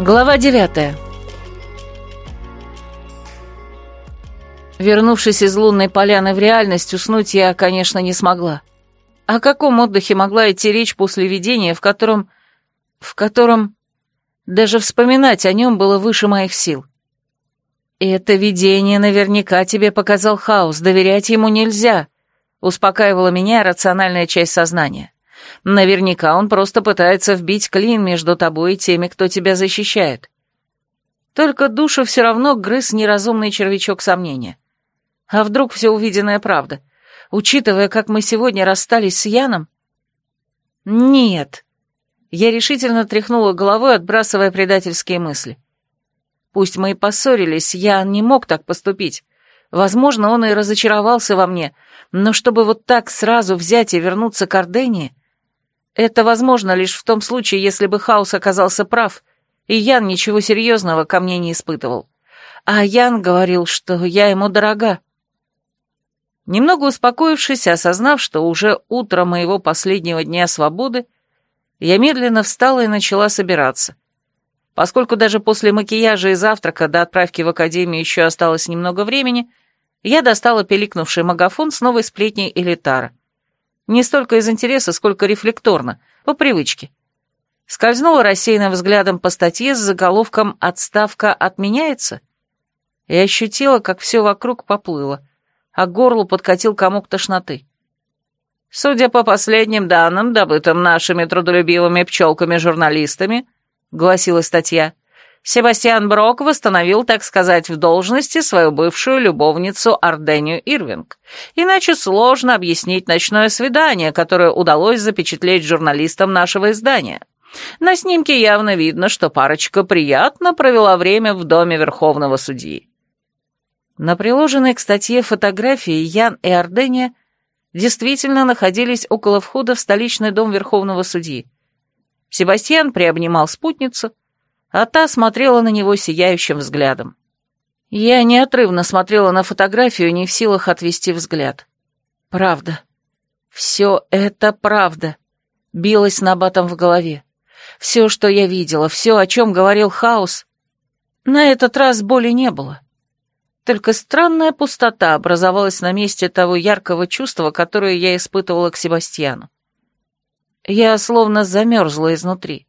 Глава девятая. Вернувшись из лунной поляны в реальность, уснуть я, конечно, не смогла. О каком отдыхе могла идти речь после видения, в котором... в котором... Даже вспоминать о нем было выше моих сил. «Это видение наверняка тебе показал хаос, доверять ему нельзя», — успокаивала меня рациональная часть сознания. Наверняка он просто пытается вбить клин между тобой и теми, кто тебя защищает. Только душу все равно грыз неразумный червячок сомнения. А вдруг все увиденное правда? Учитывая, как мы сегодня расстались с Яном? Нет. Я решительно тряхнула головой, отбрасывая предательские мысли. Пусть мы и поссорились, Ян не мог так поступить. Возможно, он и разочаровался во мне, но чтобы вот так сразу взять и вернуться к Ордении, это возможно лишь в том случае, если бы Хаус оказался прав, и Ян ничего серьезного ко мне не испытывал. А Ян говорил, что я ему дорога. Немного успокоившись и осознав, что уже утро моего последнего дня свободы, я медленно встала и начала собираться. Поскольку даже после макияжа и завтрака до отправки в академию еще осталось немного времени, я достала пиликнувший магафон с новой сплетней Элитара. Не столько из интереса, сколько рефлекторно, по привычке. Скользнула рассеянным взглядом по статье с заголовком «Отставка отменяется» и ощутила, как все вокруг поплыло, а горлу подкатил комок тошноты. Судя по последним данным, добытым нашими трудолюбивыми пчелками-журналистами, гласила статья, Себастьян Брок восстановил, так сказать, в должности свою бывшую любовницу Ардению Ирвинг. Иначе сложно объяснить ночное свидание, которое удалось запечатлеть журналистам нашего издания. На снимке явно видно, что парочка приятно провела время в доме Верховного Судьи. На приложенной к статье фотографии Ян и Ардения действительно находились около входа в столичный дом Верховного Судьи. Себастьян приобнимал спутницу, а та смотрела на него сияющим взглядом. Я неотрывно смотрела на фотографию, не в силах отвести взгляд. Правда. Все это правда. Билось набатом в голове. Все, что я видела, все, о чем говорил Хаос. На этот раз боли не было. Только странная пустота образовалась на месте того яркого чувства, которое я испытывала к Себастьяну. Я словно замерзла изнутри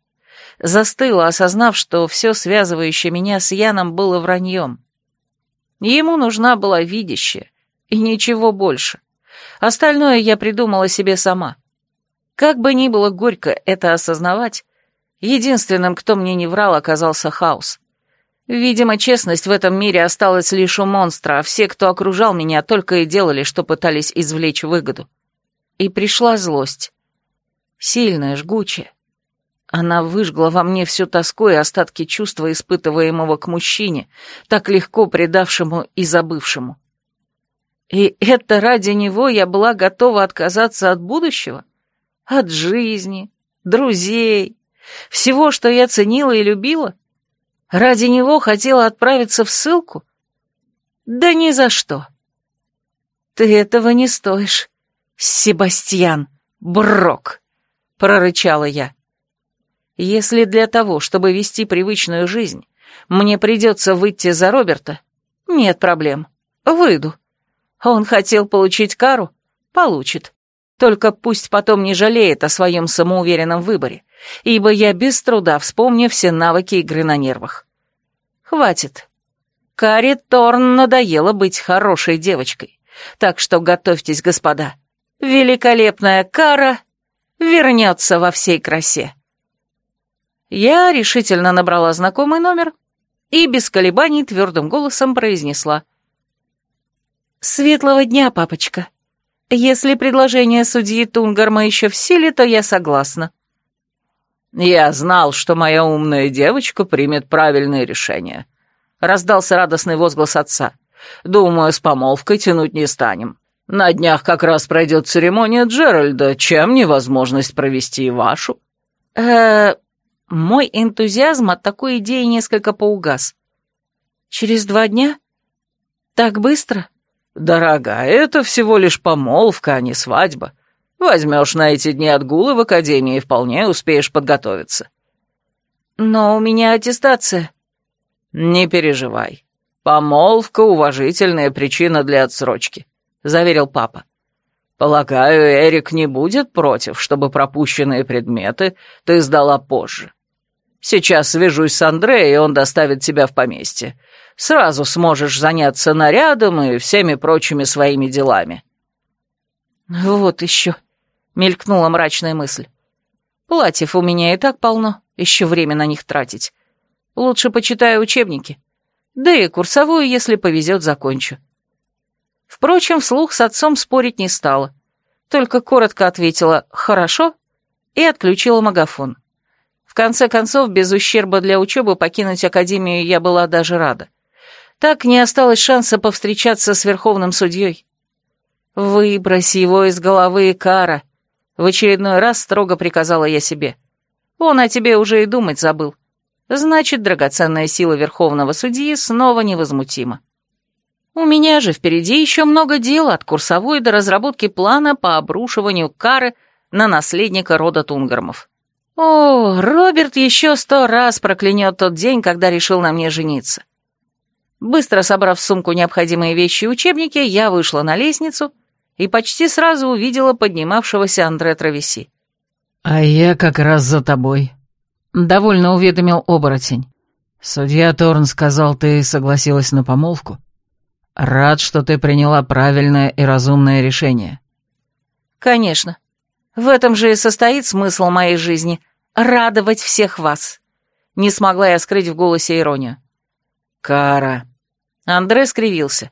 застыла, осознав, что все связывающее меня с Яном было враньем. Ему нужна была видящая, и ничего больше. Остальное я придумала себе сама. Как бы ни было горько это осознавать, единственным, кто мне не врал, оказался Хаус. Видимо, честность в этом мире осталась лишь у монстра, а все, кто окружал меня, только и делали, что пытались извлечь выгоду. И пришла злость. Сильная, жгучая. Она выжгла во мне всю тоску и остатки чувства, испытываемого к мужчине, так легко предавшему и забывшему. И это ради него я была готова отказаться от будущего? От жизни, друзей, всего, что я ценила и любила? Ради него хотела отправиться в ссылку? Да ни за что. Ты этого не стоишь, Себастьян Брок, прорычала я. Если для того, чтобы вести привычную жизнь, мне придется выйти за Роберта, нет проблем. Выйду. Он хотел получить кару? Получит. Только пусть потом не жалеет о своем самоуверенном выборе, ибо я без труда вспомню все навыки игры на нервах. Хватит. Каре Торн надоело быть хорошей девочкой, так что готовьтесь, господа. Великолепная кара вернется во всей красе. Я решительно набрала знакомый номер и без колебаний твердым голосом произнесла. «Светлого дня, папочка. Если предложение судьи Тунгарма еще в силе, то я согласна». «Я знал, что моя умная девочка примет правильное решение», — раздался радостный возглас отца. «Думаю, с помолвкой тянуть не станем. На днях как раз пройдет церемония Джеральда, чем невозможность провести и вашу». «Э, мой энтузиазм от такой идеи несколько поугас. «Через два дня? Так быстро?» «Дорогая, это всего лишь помолвка, а не свадьба. Возьмешь на эти дни отгулы в академии и вполне успеешь подготовиться». но у меня аттестация». «Не переживай. Помолвка — уважительная причина для отсрочки», — заверил папа. «Полагаю, Эрик не будет против, чтобы пропущенные предметы ты сдала позже. Сейчас свяжусь с Андреем, и он доставит тебя в поместье. Сразу сможешь заняться нарядом и всеми прочими своими делами». «Вот еще», — мелькнула мрачная мысль. «Платьев у меня и так полно, еще время на них тратить. Лучше почитаю учебники. Да и курсовую, если повезет, закончу». Впрочем, вслух с отцом спорить не стала, только коротко ответила «хорошо» и отключила магафон. В конце концов, без ущерба для учебы покинуть академию я была даже рада. Так не осталось шанса повстречаться с верховным судьей. «Выбрось его из головы, Кара!» В очередной раз строго приказала я себе. «Он о тебе уже и думать забыл. Значит, драгоценная сила верховного судьи снова невозмутима. У меня же впереди еще много дел от курсовой до разработки плана по обрушиванию Кары на наследника рода Тунгармов. О, Роберт еще сто раз проклянет тот день, когда решил на мне жениться. Быстро собрав в сумку необходимые вещи и учебники, я вышла на лестницу и почти сразу увидела поднимавшегося Андре Травеси. «А я как раз за тобой», — довольно уведомил оборотень. «Судья Торн сказал, ты согласилась на помолвку. Рад, что ты приняла правильное и разумное решение». «Конечно. В этом же и состоит смысл моей жизни — радовать всех вас». Не смогла я скрыть в голосе иронию. «Кара», Андре скривился.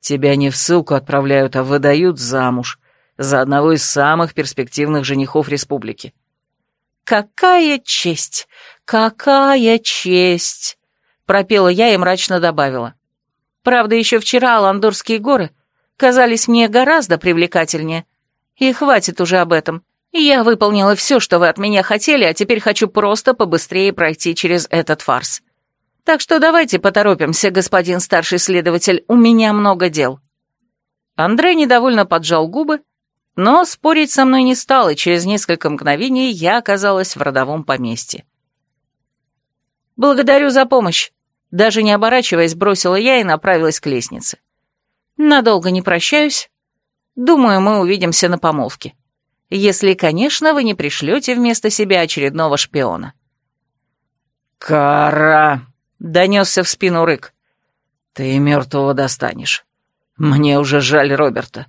«Тебя не в ссылку отправляют, а выдают замуж за одного из самых перспективных женихов республики». «Какая честь! Какая честь!» — пропела я и мрачно добавила. «Правда, еще вчера Ландорские горы казались мне гораздо привлекательнее. И хватит уже об этом. Я выполнила все, что вы от меня хотели, а теперь хочу просто побыстрее пройти через этот фарс. Так что давайте поторопимся, господин старший следователь, у меня много дел». Андрей недовольно поджал губы, но спорить со мной не стал, и через несколько мгновений я оказалась в родовом поместье. «Благодарю за помощь», — даже не оборачиваясь, бросила я и направилась к лестнице. «Надолго не прощаюсь. Думаю, мы увидимся на помолвке. Если, конечно, вы не пришлете вместо себя очередного шпиона». «Кара!» — донесся в спину рык. «Ты мертвого достанешь. Мне уже жаль Роберта».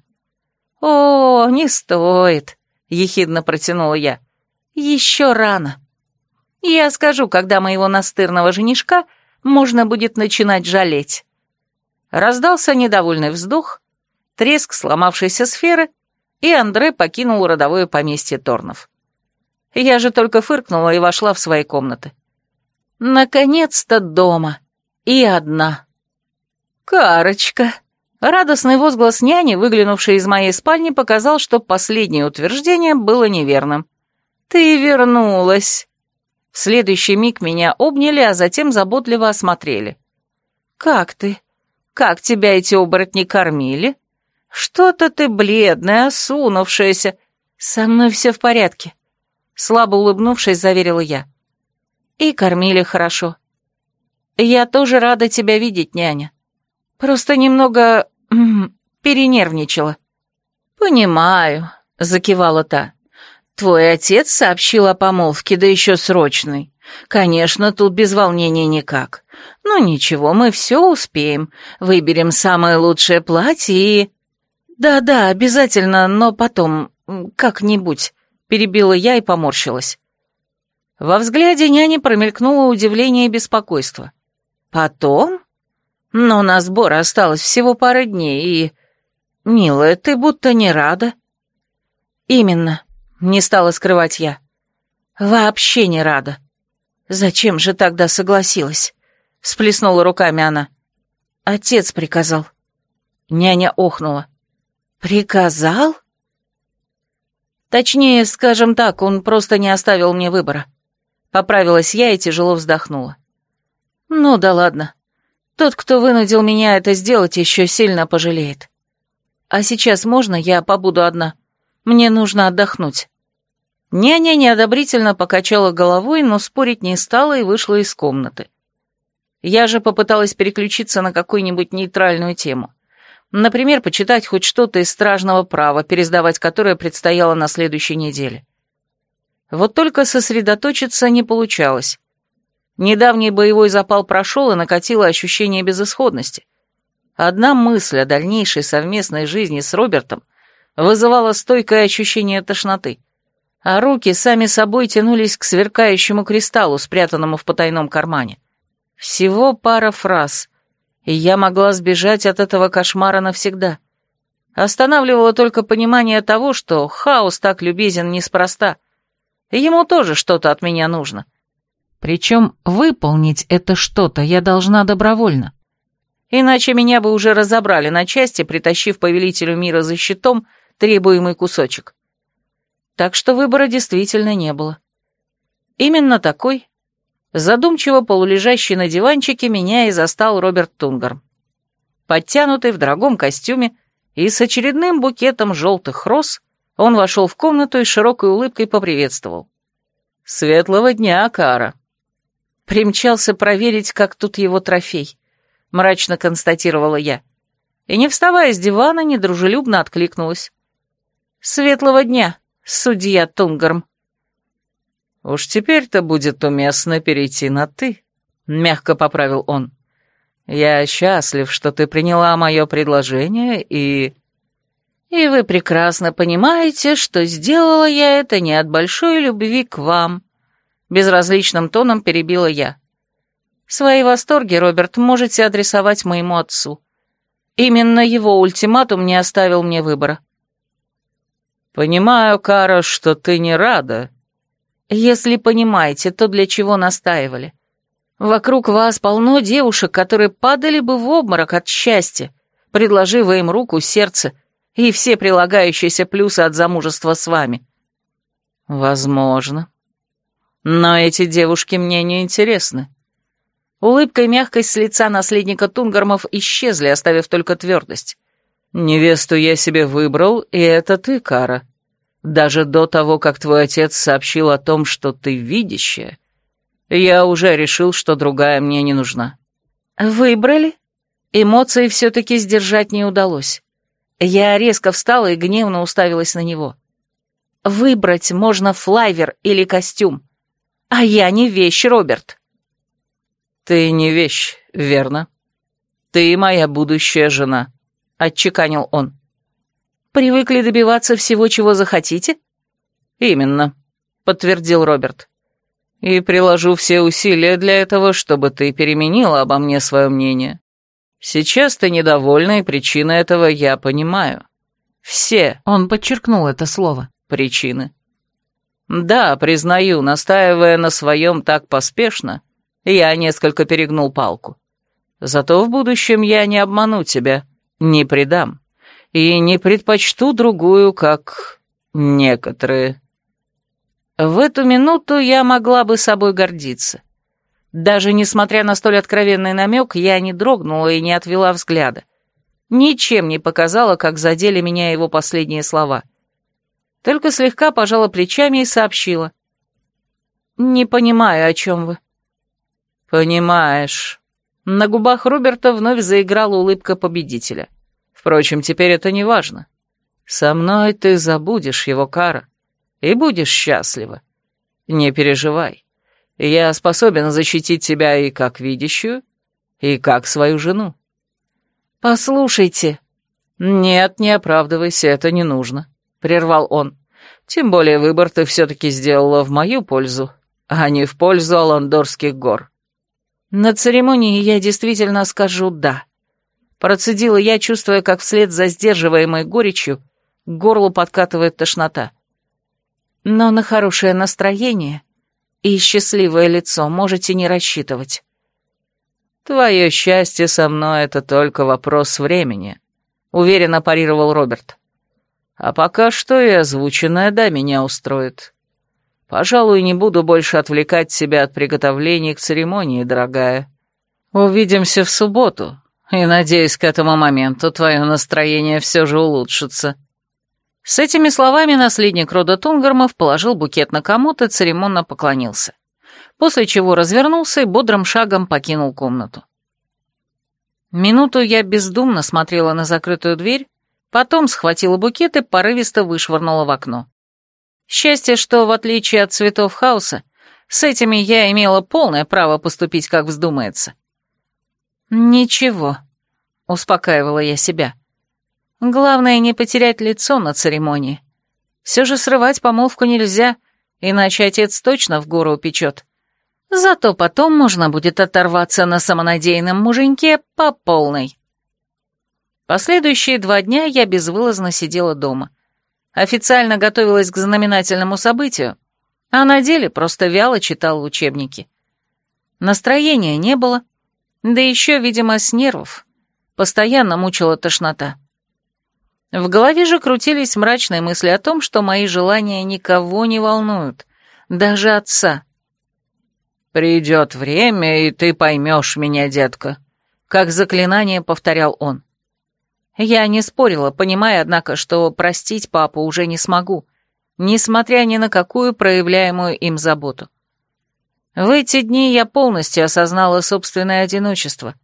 «О, не стоит», — ехидно протянула я. «Еще рано. Я скажу, когда моего настырного женишка можно будет начинать жалеть». Раздался недовольный вздох, треск сломавшейся сферы, и Андре покинул родовое поместье Торнов. Я же только фыркнула и вошла в свои комнаты. Наконец-то дома. И одна. «Карочка!» Радостный возглас няни, выглянувшей из моей спальни, показал, что последнее утверждение было неверным. «Ты вернулась!» В следующий миг меня обняли, а затем заботливо осмотрели. «Как ты? Как тебя эти оборотни кормили? Что-то ты бледная, осунувшаяся. Со мной все в порядке», — слабо улыбнувшись, заверила я. И кормили хорошо. Я тоже рада тебя видеть, няня. Просто немного... перенервничала. Понимаю, закивала та. Твой отец сообщил о помолвке, да еще срочной. Конечно, тут без волнения никак. Но ничего, мы все успеем. Выберем самое лучшее платье и... Да-да, обязательно, но потом, как-нибудь, перебила я и поморщилась. Во взгляде няни промелькнуло удивление и беспокойство. «Потом? Но на сбор осталось всего пара дней, и... Милая, ты будто не рада?» «Именно», — не стала скрывать я. «Вообще не рада. Зачем же тогда согласилась?» — всплеснула руками она. «Отец приказал». Няня охнула. «Приказал?» Точнее, скажем так, он просто не оставил мне выбора. Поправилась я и тяжело вздохнула. Ну да ладно. Тот, кто вынудил меня это сделать, еще сильно пожалеет. А сейчас можно я побуду одна? Мне нужно отдохнуть. Няня неодобрительно покачала головой, но спорить не стала и вышла из комнаты. Я же попыталась переключиться на какую-нибудь нейтральную тему. Например, почитать хоть что-то из стражного права, пересдавать которое предстояло на следующей неделе. Вот только сосредоточиться не получалось. Недавний боевой запал прошел и накатило ощущение безысходности. Одна мысль о дальнейшей совместной жизни с Робертом вызывала стойкое ощущение тошноты, а руки сами собой тянулись к сверкающему кристаллу, спрятанному в потайном кармане. Всего пара фраз, и я могла сбежать от этого кошмара навсегда. Останавливало только понимание того, что хаос так любезен неспроста. Ему тоже что-то от меня нужно. Причем выполнить это что-то я должна добровольно. Иначе меня бы уже разобрали на части, притащив повелителю мира за щитом требуемый кусочек. Так что выбора действительно не было. Именно такой, задумчиво полулежащий на диванчике, меня и застал Роберт Тунгар. Подтянутый в дорогом костюме и с очередным букетом желтых роз, он вошел в комнату и широкой улыбкой поприветствовал. «Светлого дня, Кара!» Примчался проверить, как тут его трофей, мрачно констатировала я. И, не вставая с дивана, недружелюбно откликнулась. «Светлого дня, судья Тунгарм!» «Уж теперь-то будет уместно перейти на «ты», — мягко поправил он. «Я счастлив, что ты приняла мое предложение и...» «И вы прекрасно понимаете, что сделала я это не от большой любви к вам», — безразличным тоном перебила я. «Свои восторги, Роберт, можете адресовать моему отцу. Именно его ультиматум не оставил мне выбора». «Понимаю, Кара, что ты не рада», если понимаете, то для чего настаивали. Вокруг вас полно девушек, которые падали бы в обморок от счастья, предложив им руку, сердце и все прилагающиеся плюсы от замужества с вами. Возможно. Но эти девушки мне не интересны. Улыбка и мягкость с лица наследника Тунгармов исчезли, оставив только твердость. Невесту я себе выбрал, и это ты, Кара. Даже до того, как твой отец сообщил о том, что ты видящая, я уже решил, что другая мне не нужна». «Выбрали?» Эмоции все-таки сдержать не удалось. Я резко встала и гневно уставилась на него. «Выбрать можно флайвер или костюм. А я не вещь, Роберт». «Ты не вещь, верно? Ты моя будущая жена», — отчеканил он. Привыкли добиваться всего, чего захотите?» «Именно», — подтвердил Роберт. «И приложу все усилия для этого, чтобы ты переменила обо мне свое мнение. Сейчас ты недовольна, и причины этого я понимаю. Все». Он подчеркнул это слово. «Причины». «Да, признаю, настаивая на своем так поспешно, я несколько перегнул палку. Зато в будущем я не обману тебя, не предам и не предпочту другую, как некоторые. В эту минуту я могла бы собой гордиться. Даже несмотря на столь откровенный намек, я не дрогнула и не отвела взгляда. Ничем не показала, как задели меня его последние слова. Только слегка пожала плечами и сообщила. «Не понимаю, о чем вы». «Понимаешь». На губах Роберта вновь заиграла улыбка победителя. Впрочем, теперь это не важно. Со мной ты забудешь его, Кара, и будешь счастлива. Не переживай. Я способен защитить тебя и как видящую, и как свою жену. Послушайте. Нет, не оправдывайся, это не нужно, прервал он. Тем более выбор ты все-таки сделала в мою пользу, а не в пользу Аландорских гор. На церемонии я действительно скажу «да». Процедила я, чувствуя, как вслед за сдерживаемой горечью к горлу подкатывает тошнота. Но на хорошее настроение и счастливое лицо можете не рассчитывать. «Твое счастье со мной — это только вопрос времени», — уверенно парировал Роберт. «А пока что и озвученное «да» меня устроит. Пожалуй, не буду больше отвлекать себя от приготовлений к церемонии, дорогая. Увидимся в субботу, и надеюсь, к этому моменту твое настроение все же улучшится». С этими словами наследник рода Тунгармов положил букет на комод и церемонно поклонился, после чего развернулся и бодрым шагом покинул комнату. Минуту я бездумно смотрела на закрытую дверь, потом схватила букет и порывисто вышвырнула в окно. Счастье, что, в отличие от цветов хаоса, с этими я имела полное право поступить, как вздумается. «Ничего», — успокаивала я себя. «Главное, не потерять лицо на церемонии. Все же срывать помолвку нельзя, иначе отец точно в гору упечет. Зато потом можно будет оторваться на самонадеянном муженьке по полной». Последующие два дня я безвылазно сидела дома. Официально готовилась к знаменательному событию, а на деле просто вяло читала учебники. Настроения не было, да еще, видимо, с нервов. Постоянно мучила тошнота. В голове же крутились мрачные мысли о том, что мои желания никого не волнуют, даже отца. «Придет время, и ты поймешь меня, детка», — как заклинание повторял он. Я не спорила, понимая, однако, что простить папу уже не смогу, несмотря ни на какую проявляемую им заботу. В эти дни я полностью осознала собственное одиночество.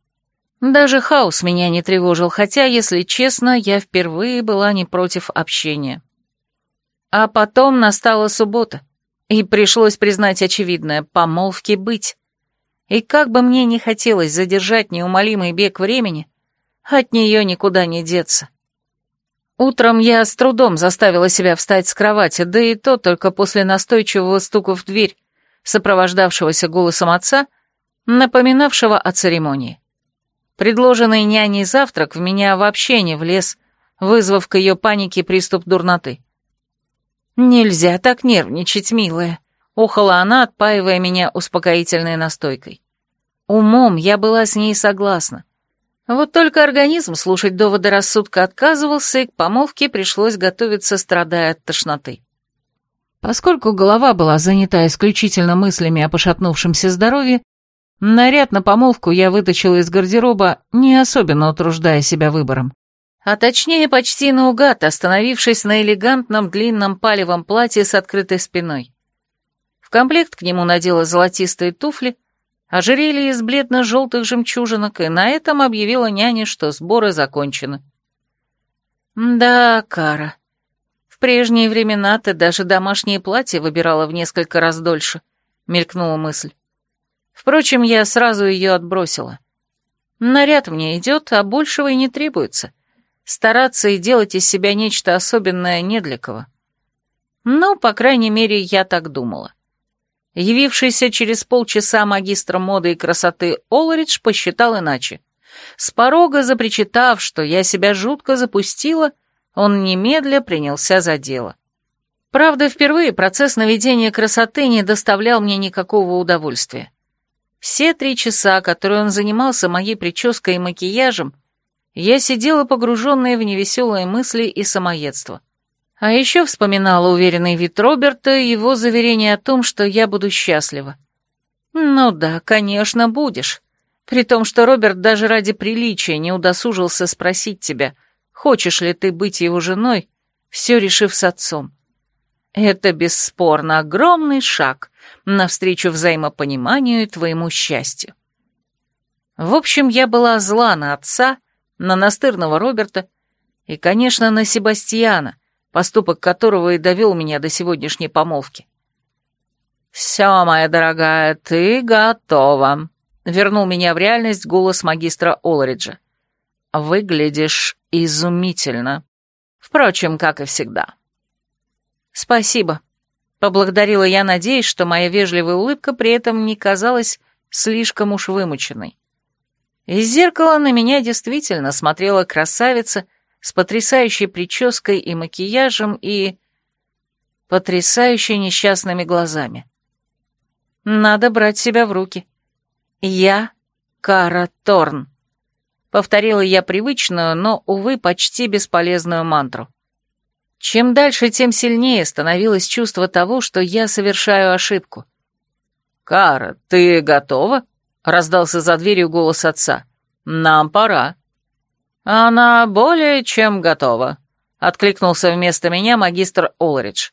Даже хаос меня не тревожил, хотя, если честно, я впервые была не против общения. А потом настала суббота, и пришлось признать очевидное — помолвки быть. И как бы мне не хотелось задержать неумолимый бег времени, от нее никуда не деться. Утром я с трудом заставила себя встать с кровати, да и то только после настойчивого стука в дверь, сопровождавшегося голосом отца, напоминавшего о церемонии. Предложенный няней завтрак в меня вообще не влез, вызвав к ее панике приступ дурноты. «Нельзя так нервничать, милая», — ухала она, отпаивая меня успокоительной настойкой. Умом я была с ней согласна. Вот только организм слушать доводы рассудка отказывался, и к помолвке пришлось готовиться, страдая от тошноты. Поскольку голова была занята исключительно мыслями о пошатнувшемся здоровье, наряд на помолвку я вытащила из гардероба, не особенно утруждая себя выбором. А точнее, почти наугад, остановившись на элегантном длинном палевом платье с открытой спиной. В комплект к нему надела золотистые туфли, ожерелье из бледно-желтых жемчужинок, и на этом объявила няне, что сборы закончены. «Да, Кара», прежние времена ты даже домашнее платье выбирала в несколько раз дольше, мелькнула мысль. Впрочем, я сразу ее отбросила. Наряд мне идет, а большего и не требуется. Стараться и делать из себя нечто особенное не для кого. Ну, по крайней мере, я так думала. Явившийся через полчаса магистр моды и красоты Олридж посчитал иначе. С порога запричитав, что я себя жутко запустила, — он немедля принялся за дело. Правда, впервые процесс наведения красоты не доставлял мне никакого удовольствия. Все три часа, которые он занимался моей прической и макияжем, я сидела погруженная в невеселые мысли и самоедство. А еще вспоминала уверенный вид Роберта и его заверение о том, что я буду счастлива. Ну да, конечно, будешь. При том, что Роберт даже ради приличия не удосужился спросить тебя, хочешь ли ты быть его женой, все решив с отцом. Это бесспорно огромный шаг навстречу взаимопониманию и твоему счастью. В общем, я была зла на отца, на настырного Роберта и, конечно, на Себастьяна, поступок которого и довел меня до сегодняшней помолвки. «Все, моя дорогая, ты готова», — вернул меня в реальность голос магистра Олриджа. «Выглядишь изумительно. Впрочем, как и всегда». «Спасибо», — поблагодарила я, надеясь, что моя вежливая улыбка при этом не казалась слишком уж вымученной. Из зеркала на меня действительно смотрела красавица с потрясающей прической и макияжем и... потрясающе несчастными глазами. Надо брать себя в руки. Я Кара Торн повторила я привычную, но, увы, почти бесполезную мантру. Чем дальше, тем сильнее становилось чувство того, что я совершаю ошибку. «Кара, ты готова?» — раздался за дверью голос отца. «Нам пора». «Она более чем готова», — откликнулся вместо меня магистр Олридж.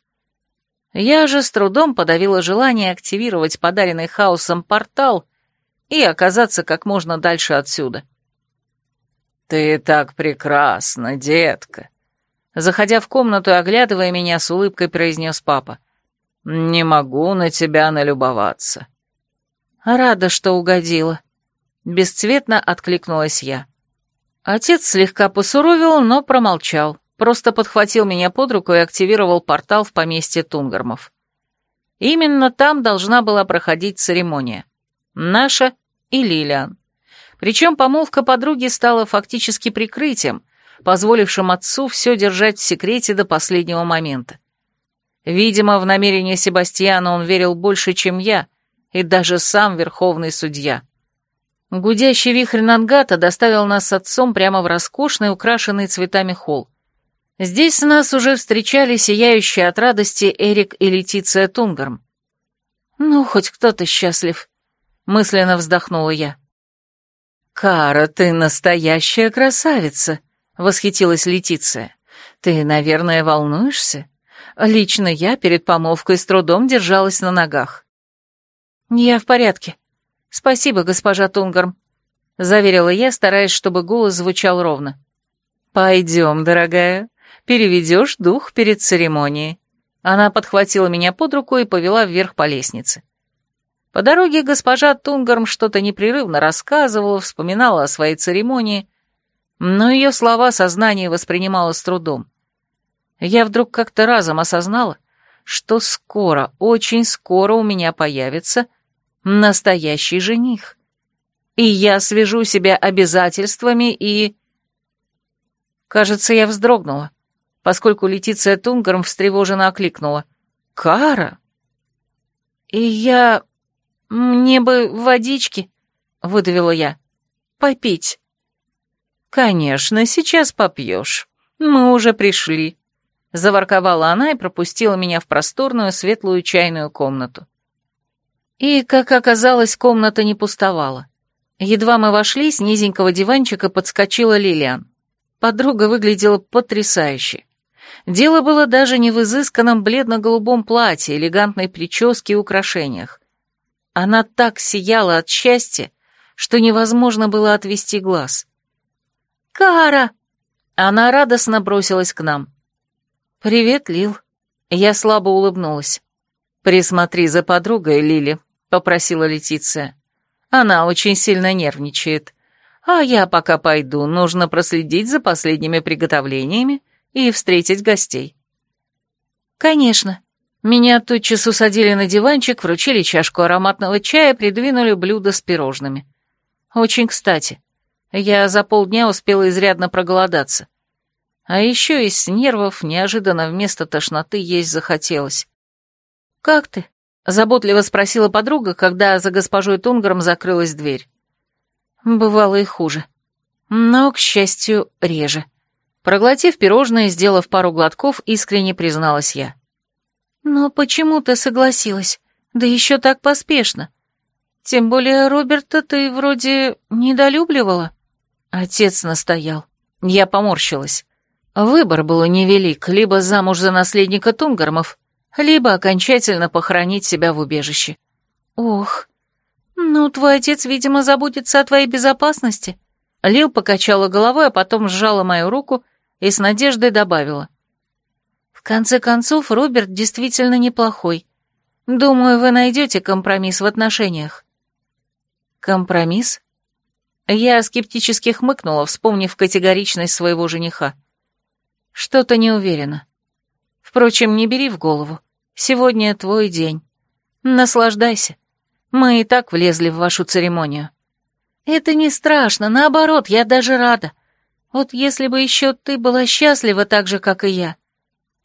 Я же с трудом подавила желание активировать подаренный хаосом портал и оказаться как можно дальше отсюда. «Ты так прекрасна, детка!» Заходя в комнату и оглядывая меня, с улыбкой произнес папа. «Не могу на тебя налюбоваться». «Рада, что угодила». Бесцветно откликнулась я. Отец слегка посуровил, но промолчал, просто подхватил меня под руку и активировал портал в поместье Тунгармов. Именно там должна была проходить церемония. Наша и Лилиан. Причем помолвка подруги стала фактически прикрытием, позволившим отцу все держать в секрете до последнего момента. Видимо, в намерение Себастьяна он верил больше, чем я, и даже сам верховный судья. Гудящий вихрь Нангата доставил нас с отцом прямо в роскошный, украшенный цветами холл. Здесь нас уже встречали сияющие от радости Эрик и Летиция Тунгарм. «Ну, хоть кто-то счастлив», — мысленно вздохнула я. «Кара, ты настоящая красавица», — восхитилась Летиция. «Ты, наверное, волнуешься? Лично я перед помолвкой с трудом держалась на ногах». «Я в порядке. Спасибо, госпожа Тунгарм», — заверила я, стараясь, чтобы голос звучал ровно. «Пойдем, дорогая, переведешь дух перед церемонией». Она подхватила меня под руку и повела вверх по лестнице. По дороге госпожа Тунгарм что-то непрерывно рассказывала, вспоминала о своей церемонии, но ее слова сознание воспринимало с трудом. Я вдруг как-то разом осознала, что скоро, очень скоро у меня появится настоящий жених. И я свяжу себя обязательствами и... Кажется, я вздрогнула, поскольку Летиция Тунгарм встревоженно окликнула. «Кара!» «И я... мне бы водички», — выдавила я. «Попить». «Конечно, сейчас попьешь. Мы уже пришли», — заворковала она и пропустила меня в просторную светлую чайную комнату. И, как оказалось, комната не пустовала. Едва мы вошли, с низенького диванчика подскочила Лилиан. Подруга выглядела потрясающе. Дело было даже не в изысканном бледно-голубом платье, элегантной прическе и украшениях. Она так сияла от счастья, что невозможно было отвести глаз. «Кара!» Она радостно бросилась к нам. «Привет, Лил». Я слабо улыбнулась. «Присмотри за подругой, Лили», — попросила Летиция. «Она очень сильно нервничает. А я пока пойду, нужно проследить за последними приготовлениями и встретить гостей». «Конечно». Меня тотчас усадили на диванчик, вручили чашку ароматного чая, придвинули блюдо с пирожными. Очень кстати. Я за полдня успела изрядно проголодаться. А еще из нервов неожиданно вместо тошноты есть захотелось. «Как ты?» — заботливо спросила подруга, когда за госпожой Тунгером закрылась дверь. Бывало и хуже. Но, к счастью, реже. Проглотив пирожное сделав пару глотков, искренне призналась я. «Но почему ты согласилась? Да еще так поспешно. Тем более Роберта ты вроде недолюбливала». Отец настоял. Я поморщилась. Выбор был невелик, либо замуж за наследника Тунгармов, либо окончательно похоронить себя в убежище. Ох, ну твой отец, видимо, заботится о твоей безопасности. Лил покачала головой, а потом сжала мою руку и с надеждой добавила. Конце концов, Роберт действительно неплохой. Думаю, вы найдете компромисс в отношениях. Компромисс? Я скептически хмыкнула, вспомнив категоричность своего жениха. Что-то не уверена. Впрочем, не бери в голову. Сегодня твой день. Наслаждайся. Мы и так влезли в вашу церемонию. Это не страшно, наоборот, я даже рада. Вот если бы еще ты была счастлива так же, как и я.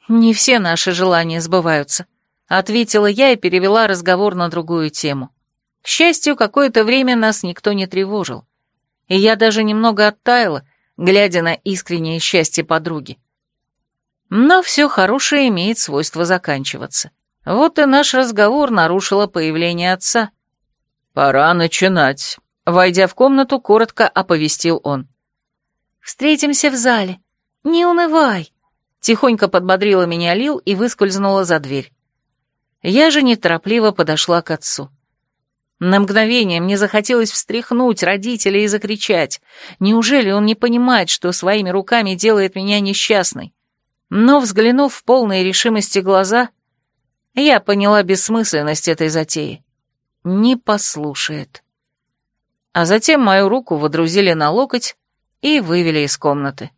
Не все наши желания сбываются, ответила я и перевела разговор на другую тему. К счастью, какое-то время нас никто не тревожил и я даже немного оттаяла, глядя на искреннее счастье подруги. Но все хорошее имеет свойство заканчиваться. Вот и наш разговор нарушило появление отца. «Пора начинать», — войдя в комнату, коротко оповестил он. «Встретимся в зале. Не унывай», Тихонько подбодрила меня Лил и выскользнула за дверь. Я же неторопливо подошла к отцу. На мгновение мне захотелось встряхнуть родителей и закричать. Неужели он не понимает, что своими руками делает меня несчастной? Но, взглянув в полные решимости глаза, я поняла бессмысленность этой затеи. Не послушает. А затем мою руку водрузили на локоть и вывели из комнаты.